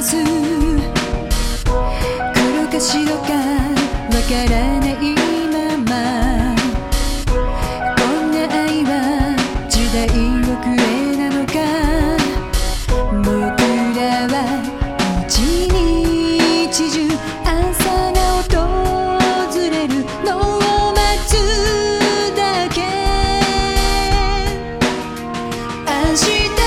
さず。黒か白かわからないまま。こんな愛は時代遅れなのか。僕らは一日中朝が訪れるのを待つだけ。明日